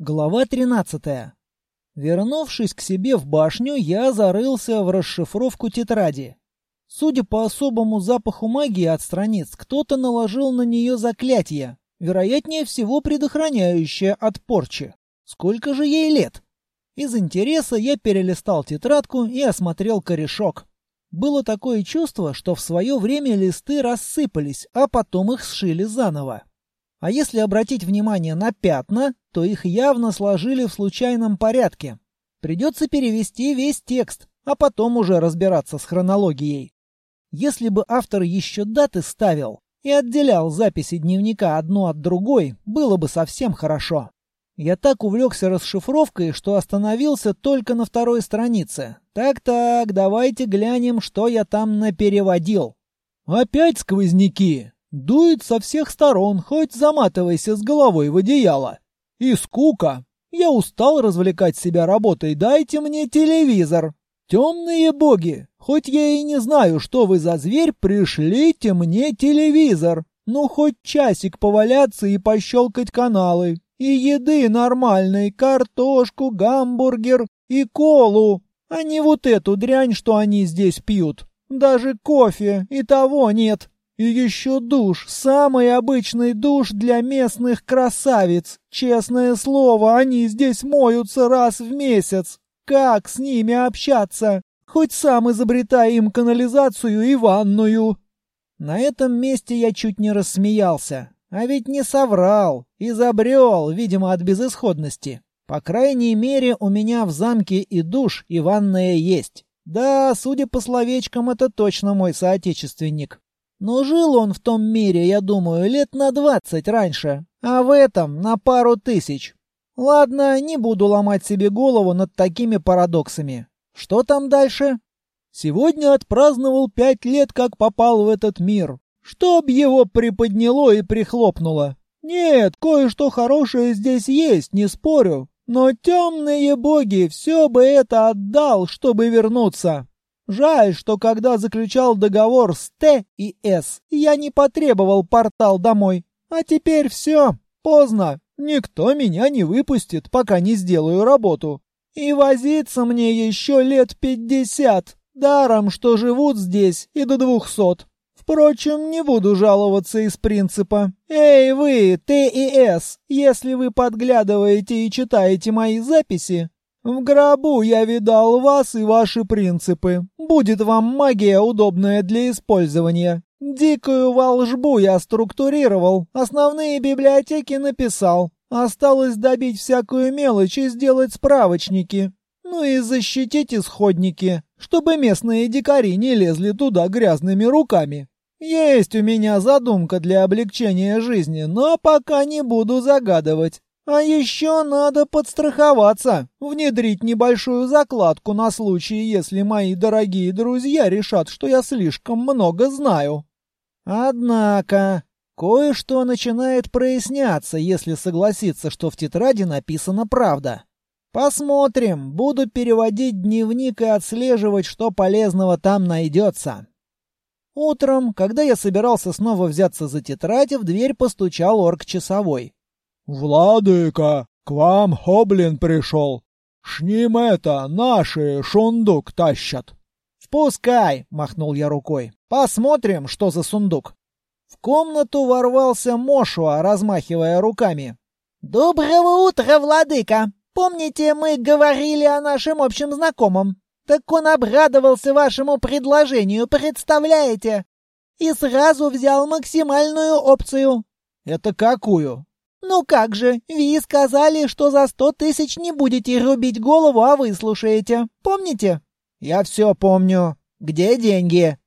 Глава 13. Вернувшись к себе в башню, я зарылся в расшифровку тетради. Судя по особому запаху магии от страниц, кто-то наложил на нее заклятие, вероятнее всего предохраняющее от порчи. Сколько же ей лет? Из интереса я перелистал тетрадку и осмотрел корешок. Было такое чувство, что в свое время листы рассыпались, а потом их сшили заново. А если обратить внимание на пятна, то их явно сложили в случайном порядке. Придется перевести весь текст, а потом уже разбираться с хронологией. Если бы автор еще даты ставил и отделял записи дневника одну от другой, было бы совсем хорошо. Я так увлекся расшифровкой, что остановился только на второй странице. Так-так, давайте глянем, что я там напереводил. Опять сквозняки. Дует со всех сторон, хоть заматывайся с головой в одеяло. И скука. Я устал развлекать себя работой, дайте мне телевизор. Темные боги, хоть я и не знаю, что вы за зверь, пришлите мне телевизор. Ну, хоть часик поваляться и пощелкать каналы. И еды нормальной, картошку, гамбургер и колу, а не вот эту дрянь, что они здесь пьют. Даже кофе и того нет. И еще душ, самый обычный душ для местных красавиц. Честное слово, они здесь моются раз в месяц. Как с ними общаться? Хоть сам изобретай им канализацию и ванную. На этом месте я чуть не рассмеялся. А ведь не соврал. Изобрел, видимо, от безысходности. По крайней мере, у меня в замке и душ, и ванная есть. Да, судя по словечкам, это точно мой соотечественник. Но жил он в том мире, я думаю, лет на двадцать раньше, а в этом на пару тысяч. Ладно, не буду ломать себе голову над такими парадоксами. Что там дальше? Сегодня отпраздновал пять лет, как попал в этот мир. Чтоб его приподняло и прихлопнуло. Нет, кое-что хорошее здесь есть, не спорю. Но темные боги все бы это отдал, чтобы вернуться. Жаль, что когда заключал договор с Т и С, я не потребовал портал домой. А теперь все, поздно. Никто меня не выпустит, пока не сделаю работу. И возиться мне еще лет пятьдесят. Даром, что живут здесь и до двухсот. Впрочем, не буду жаловаться из принципа. Эй вы, Т и С, если вы подглядываете и читаете мои записи, в гробу я видал вас и ваши принципы. Будет вам магия, удобная для использования. Дикую волжбу я структурировал, основные библиотеки написал. Осталось добить всякую мелочь и сделать справочники. Ну и защитить исходники, чтобы местные дикари не лезли туда грязными руками. Есть у меня задумка для облегчения жизни, но пока не буду загадывать. А еще надо подстраховаться, внедрить небольшую закладку на случай, если мои дорогие друзья решат, что я слишком много знаю. Однако, кое-что начинает проясняться, если согласиться, что в тетради написана правда. Посмотрим, буду переводить дневник и отслеживать, что полезного там найдется. Утром, когда я собирался снова взяться за тетрадь, в дверь постучал орк-часовой. «Владыка, к вам Хоблин пришел. С ним это, наши шундук тащат». «Впускай!» — махнул я рукой. «Посмотрим, что за сундук». В комнату ворвался Мошуа, размахивая руками. «Доброго утра, владыка! Помните, мы говорили о нашем общем знакомом? Так он обрадовался вашему предложению, представляете? И сразу взял максимальную опцию». «Это какую?» «Ну как же, Ви сказали, что за сто тысяч не будете рубить голову, а выслушаете. Помните?» «Я все помню. Где деньги?»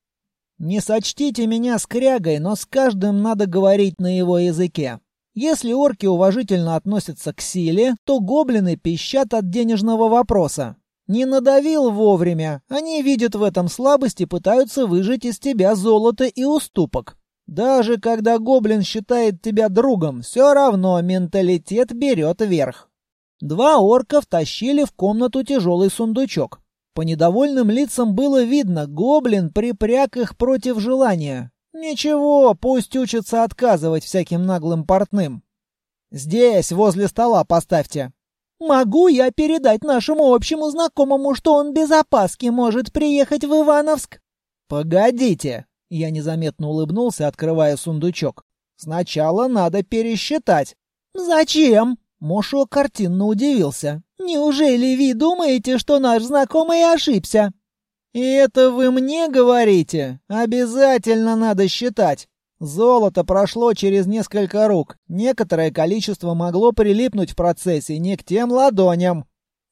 «Не сочтите меня скрягой, но с каждым надо говорить на его языке. Если орки уважительно относятся к силе, то гоблины пищат от денежного вопроса. Не надавил вовремя, они видят в этом слабость и пытаются выжать из тебя золото и уступок. Даже когда гоблин считает тебя другом, все равно менталитет берет верх. Два орка втащили в комнату тяжелый сундучок. По недовольным лицам было видно, гоблин припряг их против желания. Ничего, пусть учатся отказывать всяким наглым портным. «Здесь, возле стола, поставьте». Могу я передать нашему общему знакомому, что он без опаски может приехать в Ивановск? Погодите. Я незаметно улыбнулся, открывая сундучок. Сначала надо пересчитать. Зачем? Мошо картинно удивился. Неужели вы думаете, что наш знакомый ошибся? И это вы мне говорите? Обязательно надо считать. Золото прошло через несколько рук. Некоторое количество могло прилипнуть в процессе не к тем ладоням.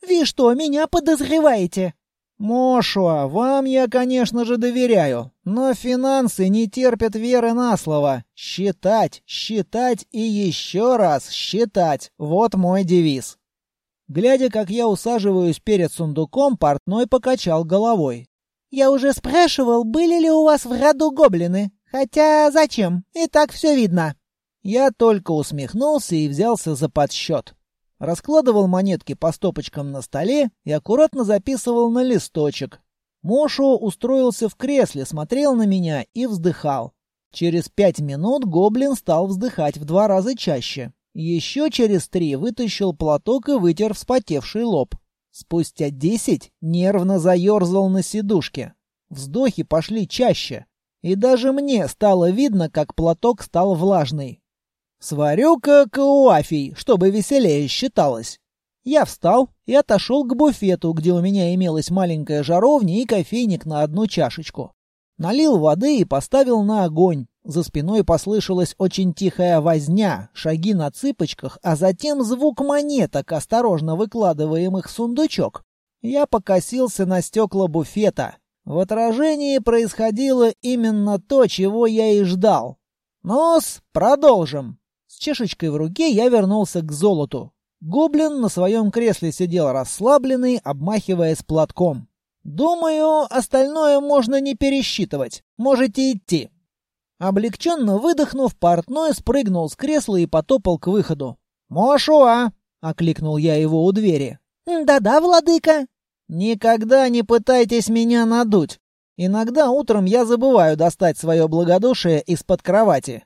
Вы что, меня подозреваете? Мошуа, вам я, конечно же, доверяю, но финансы не терпят веры на слово. Считать, считать и еще раз считать. Вот мой девиз. Глядя, как я усаживаюсь перед сундуком, портной покачал головой. «Я уже спрашивал, были ли у вас в роду гоблины. Хотя зачем? И так все видно». Я только усмехнулся и взялся за подсчет. Раскладывал монетки по стопочкам на столе и аккуратно записывал на листочек. Мошо устроился в кресле, смотрел на меня и вздыхал. Через пять минут гоблин стал вздыхать в два раза чаще. Еще через три вытащил платок и вытер вспотевший лоб. Спустя десять нервно заерзал на сидушке. Вздохи пошли чаще. И даже мне стало видно, как платок стал влажный. «Сварю-ка кауафий, чтобы веселее считалось». Я встал и отошел к буфету, где у меня имелась маленькая жаровня и кофейник на одну чашечку. Налил воды и поставил на огонь. За спиной послышалась очень тихая возня, шаги на цыпочках, а затем звук монеток, осторожно выкладываемых в сундучок. Я покосился на стекла буфета. В отражении происходило именно то, чего я и ждал. Нос, продолжим. Чешечкой в руке я вернулся к золоту. Гоблин на своем кресле сидел расслабленный, обмахиваясь платком. «Думаю, остальное можно не пересчитывать. Можете идти». Облегченно выдохнув, портной спрыгнул с кресла и потопал к выходу. «Мошуа!» — окликнул я его у двери. «Да-да, владыка!» «Никогда не пытайтесь меня надуть. Иногда утром я забываю достать свое благодушие из-под кровати».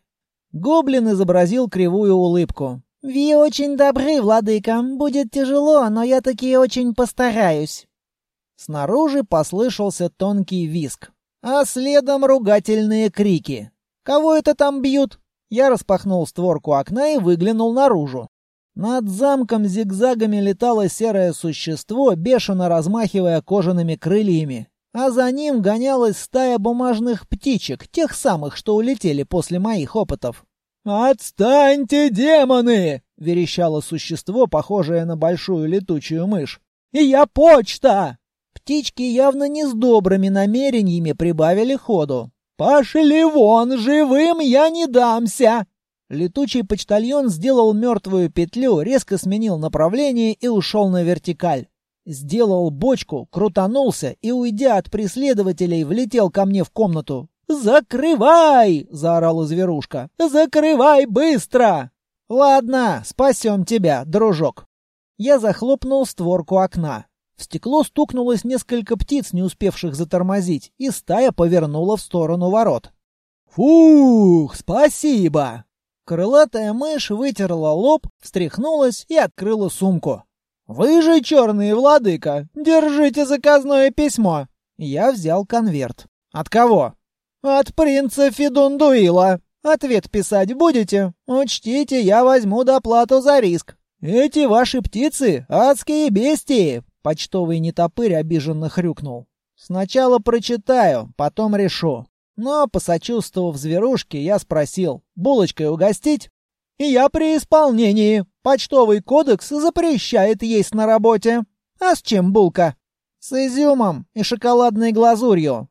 Гоблин изобразил кривую улыбку. «Ви очень добры, владыка. Будет тяжело, но я таки очень постараюсь». Снаружи послышался тонкий виск, а следом ругательные крики. «Кого это там бьют?» Я распахнул створку окна и выглянул наружу. Над замком зигзагами летало серое существо, бешено размахивая кожаными крыльями. А за ним гонялась стая бумажных птичек, тех самых, что улетели после моих опытов. «Отстаньте, демоны!» — верещало существо, похожее на большую летучую мышь. «И я почта!» Птички явно не с добрыми намерениями прибавили ходу. «Пошли вон, живым я не дамся!» Летучий почтальон сделал мертвую петлю, резко сменил направление и ушел на вертикаль. Сделал бочку, крутанулся и, уйдя от преследователей, влетел ко мне в комнату. «Закрывай!» — заорала зверушка. «Закрывай быстро!» «Ладно, спасем тебя, дружок». Я захлопнул створку окна. В стекло стукнулось несколько птиц, не успевших затормозить, и стая повернула в сторону ворот. «Фух, спасибо!» Крылатая мышь вытерла лоб, встряхнулась и открыла сумку. «Вы же черный владыка! Держите заказное письмо!» Я взял конверт. «От кого?» «От принца Федундуила. Ответ писать будете? Учтите, я возьму доплату за риск. Эти ваши птицы — адские бестии!» Почтовый нетопырь обиженно хрюкнул. «Сначала прочитаю, потом решу. Но, посочувствовав зверушке, я спросил, булочкой угостить? И я при исполнении. Почтовый кодекс запрещает есть на работе. А с чем булка? С изюмом и шоколадной глазурью.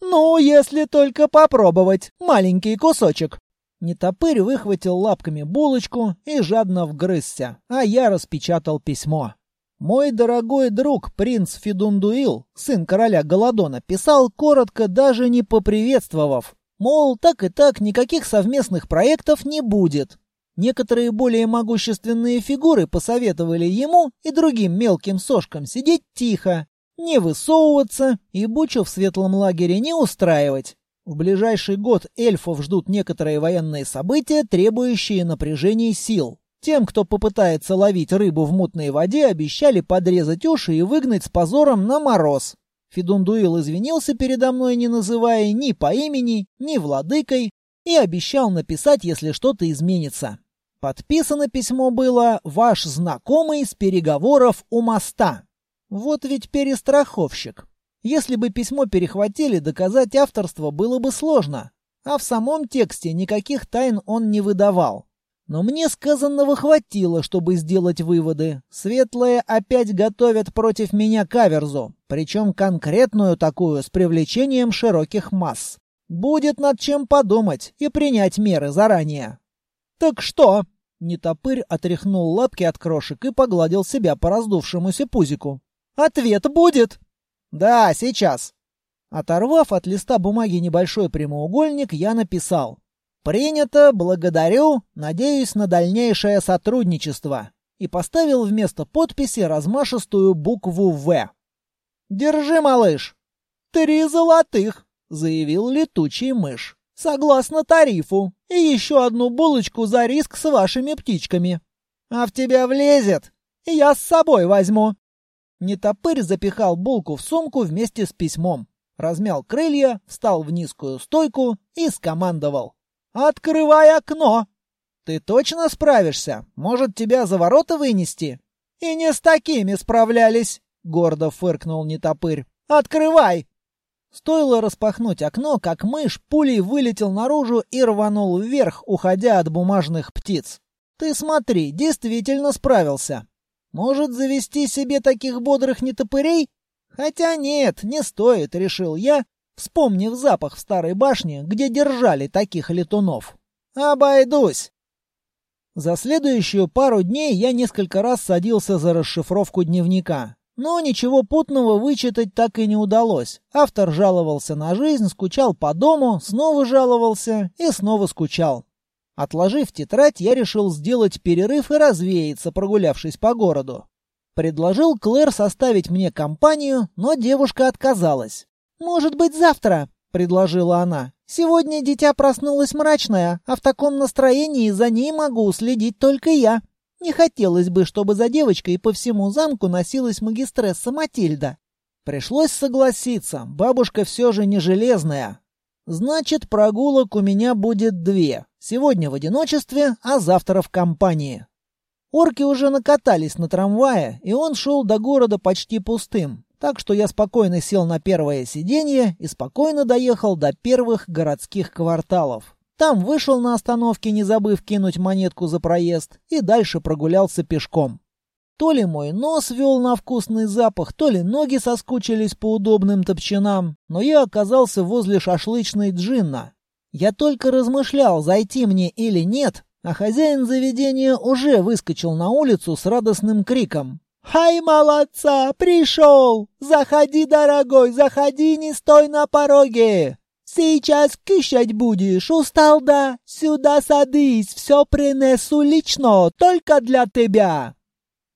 Ну, если только попробовать. Маленький кусочек. Нетопырь выхватил лапками булочку и жадно вгрызся, а я распечатал письмо. Мой дорогой друг принц Федундуил, сын короля Голодона, писал коротко, даже не поприветствовав. Мол, так и так никаких совместных проектов не будет. Некоторые более могущественные фигуры посоветовали ему и другим мелким сошкам сидеть тихо, не высовываться и бучу в светлом лагере не устраивать. В ближайший год эльфов ждут некоторые военные события, требующие напряжения сил. Тем, кто попытается ловить рыбу в мутной воде, обещали подрезать уши и выгнать с позором на мороз. Федундуил извинился передо мной, не называя ни по имени, ни владыкой, и обещал написать, если что-то изменится. Подписано письмо было «Ваш знакомый с переговоров у моста». Вот ведь перестраховщик. Если бы письмо перехватили, доказать авторство было бы сложно. А в самом тексте никаких тайн он не выдавал. Но мне сказанного хватило, чтобы сделать выводы. Светлые опять готовят против меня каверзу, причем конкретную такую с привлечением широких масс. Будет над чем подумать и принять меры заранее. «Так что?» Нетопырь отряхнул лапки от крошек и погладил себя по раздувшемуся пузику. «Ответ будет!» «Да, сейчас!» Оторвав от листа бумаги небольшой прямоугольник, я написал. «Принято, благодарю, надеюсь на дальнейшее сотрудничество» и поставил вместо подписи размашистую букву «В». «Держи, малыш!» «Три золотых!» — заявил летучий мышь. «Согласно тарифу. И еще одну булочку за риск с вашими птичками. А в тебя влезет. Я с собой возьму». Нетопырь запихал булку в сумку вместе с письмом, размял крылья, встал в низкую стойку и скомандовал. «Открывай окно!» «Ты точно справишься? Может, тебя за ворота вынести?» «И не с такими справлялись!» — гордо фыркнул Нетопырь. «Открывай!» Стоило распахнуть окно, как мышь пулей вылетел наружу и рванул вверх, уходя от бумажных птиц. «Ты смотри, действительно справился!» Может, завести себе таких бодрых нетопырей? Хотя нет, не стоит, решил я, вспомнив запах в старой башне, где держали таких летунов. Обойдусь. За следующую пару дней я несколько раз садился за расшифровку дневника. Но ничего путного вычитать так и не удалось. Автор жаловался на жизнь, скучал по дому, снова жаловался и снова скучал. Отложив тетрадь, я решил сделать перерыв и развеяться, прогулявшись по городу. Предложил Клэр составить мне компанию, но девушка отказалась. «Может быть, завтра?» — предложила она. «Сегодня дитя проснулось мрачное, а в таком настроении за ней могу следить только я. Не хотелось бы, чтобы за девочкой по всему замку носилась магистресса Матильда». Пришлось согласиться, бабушка все же не железная. Значит, прогулок у меня будет две. Сегодня в одиночестве, а завтра в компании. Орки уже накатались на трамвае, и он шел до города почти пустым. Так что я спокойно сел на первое сиденье и спокойно доехал до первых городских кварталов. Там вышел на остановке, не забыв кинуть монетку за проезд, и дальше прогулялся пешком. То ли мой нос вел на вкусный запах, то ли ноги соскучились по удобным топчинам, но я оказался возле шашлычной джинна. Я только размышлял, зайти мне или нет, а хозяин заведения уже выскочил на улицу с радостным криком. «Хай, молодца! Пришел! Заходи, дорогой, заходи, не стой на пороге! Сейчас кушать будешь, устал да? Сюда садись, все принесу лично, только для тебя!»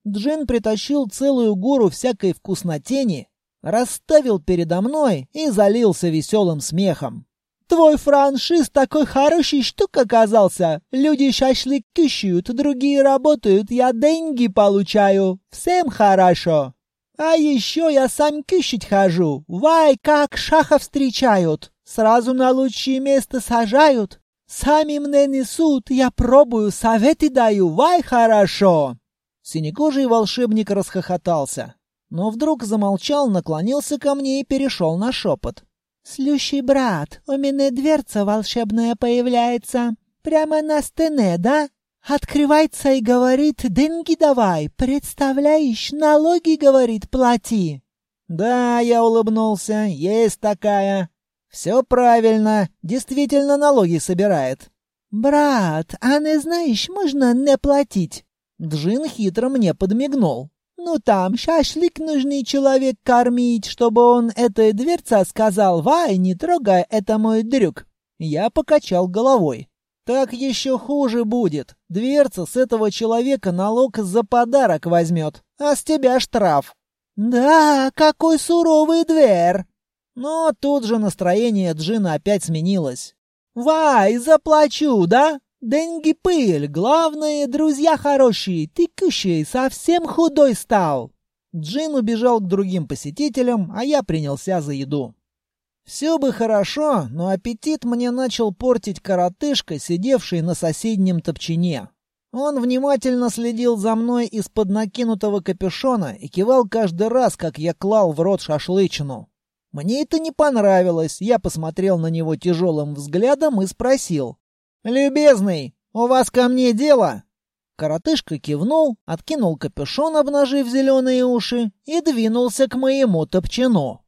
Джин притащил целую гору всякой вкуснотени, расставил передо мной и залился веселым смехом. Твой франшиз такой хороший штук оказался. Люди шашлык кушают, другие работают, я деньги получаю. Всем хорошо. А еще я сам кушать хожу. Вай, как шаха встречают. Сразу на лучшее место сажают. Сами мне несут, я пробую, советы даю. Вай, хорошо. Синекожий волшебник расхохотался. Но вдруг замолчал, наклонился ко мне и перешел на шепот. «Слющий брат, у меня дверца волшебная появляется. Прямо на стене, да? Открывается и говорит, деньги давай. Представляешь, налоги, говорит, плати». «Да, я улыбнулся, есть такая. Все правильно, действительно налоги собирает». «Брат, а не знаешь, можно не платить?» Джин хитро мне подмигнул. Ну там, шашлык нужный человек кормить, чтобы он этой дверца сказал, «Вай, не трогай, это мой дрюк». Я покачал головой. Так еще хуже будет. Дверца с этого человека налог за подарок возьмет, а с тебя штраф. Да, какой суровый дверь. Но тут же настроение Джина опять сменилось. «Вай, заплачу, да? Деньги пыль, главное, друзья хорошие, ты кущей совсем худой стал. Джин убежал к другим посетителям, а я принялся за еду. Все бы хорошо, но аппетит мне начал портить коротышка, сидевший на соседнем топчине. Он внимательно следил за мной из-под накинутого капюшона и кивал каждый раз, как я клал в рот шашлычину. Мне это не понравилось, я посмотрел на него тяжелым взглядом и спросил. «Любезный, у вас ко мне дело?» Коротышка кивнул, откинул капюшон, обнажив зеленые уши, и двинулся к моему топчину.